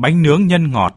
bánh nướng nhân ngọt.